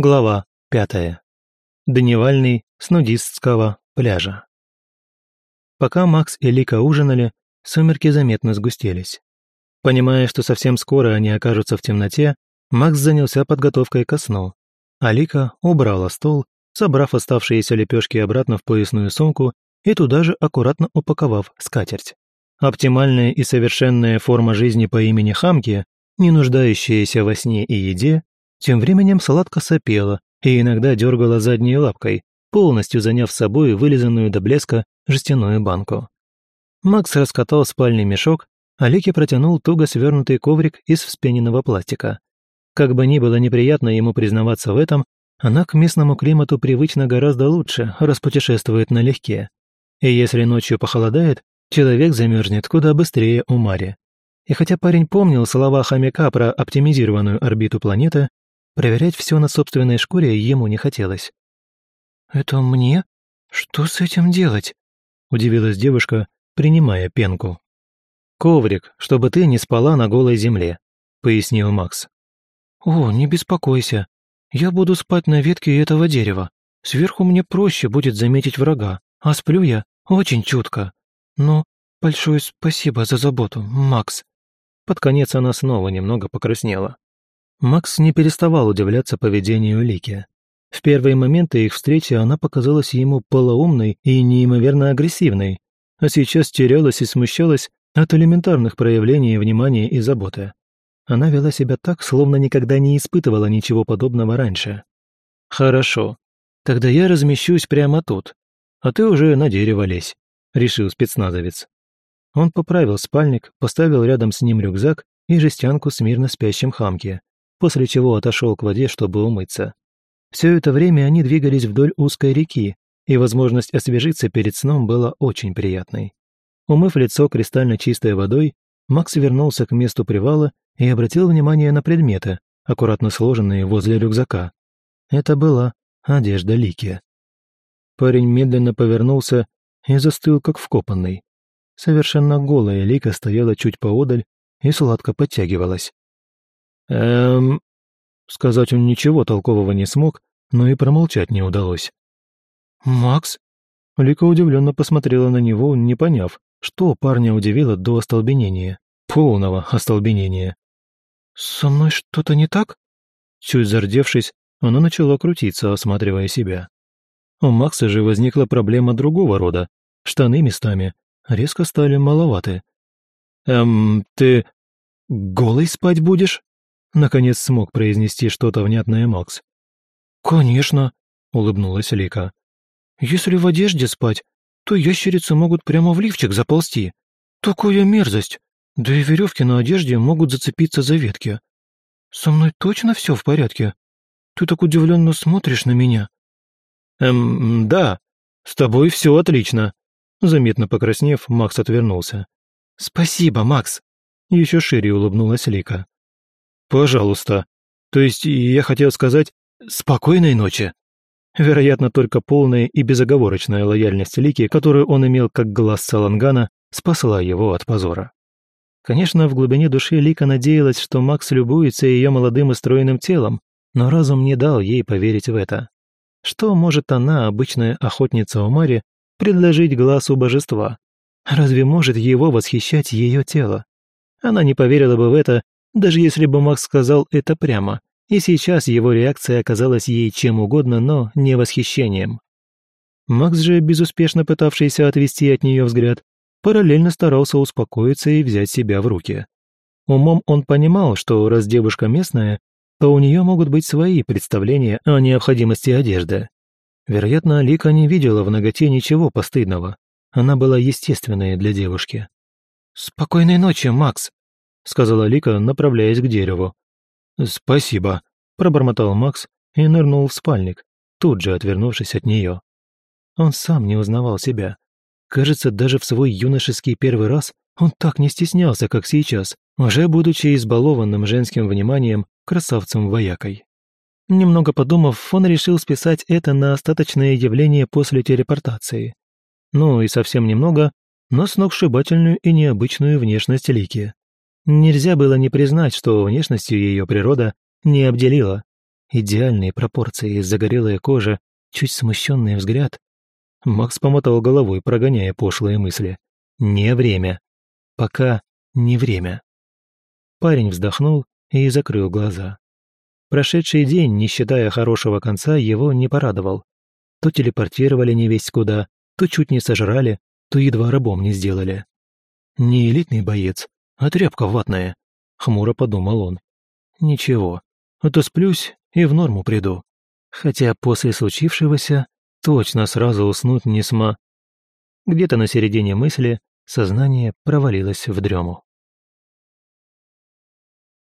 Глава пятая. Дневальный с нудистского пляжа. Пока Макс и Лика ужинали, сумерки заметно сгустились. Понимая, что совсем скоро они окажутся в темноте, Макс занялся подготовкой ко сну, а Лика убрала стол, собрав оставшиеся лепешки обратно в поясную сумку и туда же аккуратно упаковав скатерть. Оптимальная и совершенная форма жизни по имени Хамки, не нуждающаяся во сне и еде, тем временем сладко сопела и иногда дергала задней лапкой, полностью заняв собой вылизанную до блеска жестяную банку. Макс раскатал спальный мешок, а Лике протянул туго свернутый коврик из вспененного пластика. Как бы ни было неприятно ему признаваться в этом, она к местному климату привычно гораздо лучше, распутешествует налегке. И если ночью похолодает, человек замерзнет куда быстрее у Мари. И хотя парень помнил слова хомяка про оптимизированную орбиту планеты, Проверять все на собственной шкуре ему не хотелось. «Это мне? Что с этим делать?» – удивилась девушка, принимая пенку. «Коврик, чтобы ты не спала на голой земле», – пояснил Макс. «О, не беспокойся. Я буду спать на ветке этого дерева. Сверху мне проще будет заметить врага, а сплю я очень чутко. Но большое спасибо за заботу, Макс». Под конец она снова немного покраснела. Макс не переставал удивляться поведению Лики. В первые моменты их встречи она показалась ему полоумной и неимоверно агрессивной, а сейчас терялась и смущалась от элементарных проявлений внимания и заботы. Она вела себя так, словно никогда не испытывала ничего подобного раньше. «Хорошо. Тогда я размещусь прямо тут, а ты уже на дерево лезь», — решил спецназовец. Он поправил спальник, поставил рядом с ним рюкзак и жестянку с мирно спящим хамки, после чего отошел к воде, чтобы умыться. Все это время они двигались вдоль узкой реки, и возможность освежиться перед сном была очень приятной. Умыв лицо кристально чистой водой, Макс вернулся к месту привала и обратил внимание на предметы, аккуратно сложенные возле рюкзака. Это была одежда Лики. Парень медленно повернулся и застыл, как вкопанный. Совершенно голая Лика стояла чуть поодаль и сладко подтягивалась. «Эм...» Сказать он ничего толкового не смог, но и промолчать не удалось. «Макс?» Лика удивленно посмотрела на него, не поняв, что парня удивило до остолбенения. Полного остолбенения. «Со мной что-то не так?» Чуть зардевшись, она начала крутиться, осматривая себя. У Макса же возникла проблема другого рода. Штаны местами резко стали маловаты. «Эм, ты голый спать будешь?» Наконец смог произнести что-то внятное Макс. «Конечно», — улыбнулась Лика. «Если в одежде спать, то ящерицы могут прямо в лифчик заползти. Такая мерзость. Да и веревки на одежде могут зацепиться за ветки. Со мной точно все в порядке? Ты так удивленно смотришь на меня». «Эм, да, с тобой все отлично», — заметно покраснев, Макс отвернулся. «Спасибо, Макс», — еще шире улыбнулась Лика. «Пожалуйста. То есть я хотел сказать «спокойной ночи». Вероятно, только полная и безоговорочная лояльность Лики, которую он имел как глаз Салангана, спасла его от позора. Конечно, в глубине души Лика надеялась, что Макс любуется ее молодым и стройным телом, но разум не дал ей поверить в это. Что может она, обычная охотница у Мари, предложить глазу божества? Разве может его восхищать ее тело? Она не поверила бы в это, даже если бы Макс сказал это прямо, и сейчас его реакция оказалась ей чем угодно, но не восхищением. Макс же, безуспешно пытавшийся отвести от нее взгляд, параллельно старался успокоиться и взять себя в руки. Умом он понимал, что раз девушка местная, то у нее могут быть свои представления о необходимости одежды. Вероятно, Лика не видела в ноготе ничего постыдного. Она была естественной для девушки. «Спокойной ночи, Макс!» Сказала Лика, направляясь к дереву. «Спасибо», – пробормотал Макс и нырнул в спальник, тут же отвернувшись от нее. Он сам не узнавал себя. Кажется, даже в свой юношеский первый раз он так не стеснялся, как сейчас, уже будучи избалованным женским вниманием красавцем-воякой. Немного подумав, он решил списать это на остаточное явление после телепортации. Ну и совсем немного, но сногсшибательную и необычную внешность Лики. Нельзя было не признать, что внешностью ее природа не обделила. идеальные пропорции, загорелая кожа, чуть смущенный взгляд. Макс помотал головой, прогоняя пошлые мысли. Не время. Пока не время. Парень вздохнул и закрыл глаза. Прошедший день, не считая хорошего конца, его не порадовал. То телепортировали не весть куда, то чуть не сожрали, то едва рабом не сделали. Не элитный боец, а тряпка ватная, хмуро подумал он. Ничего, а сплюсь и в норму приду. Хотя после случившегося точно сразу уснуть не сма. Где-то на середине мысли сознание провалилось в дрему.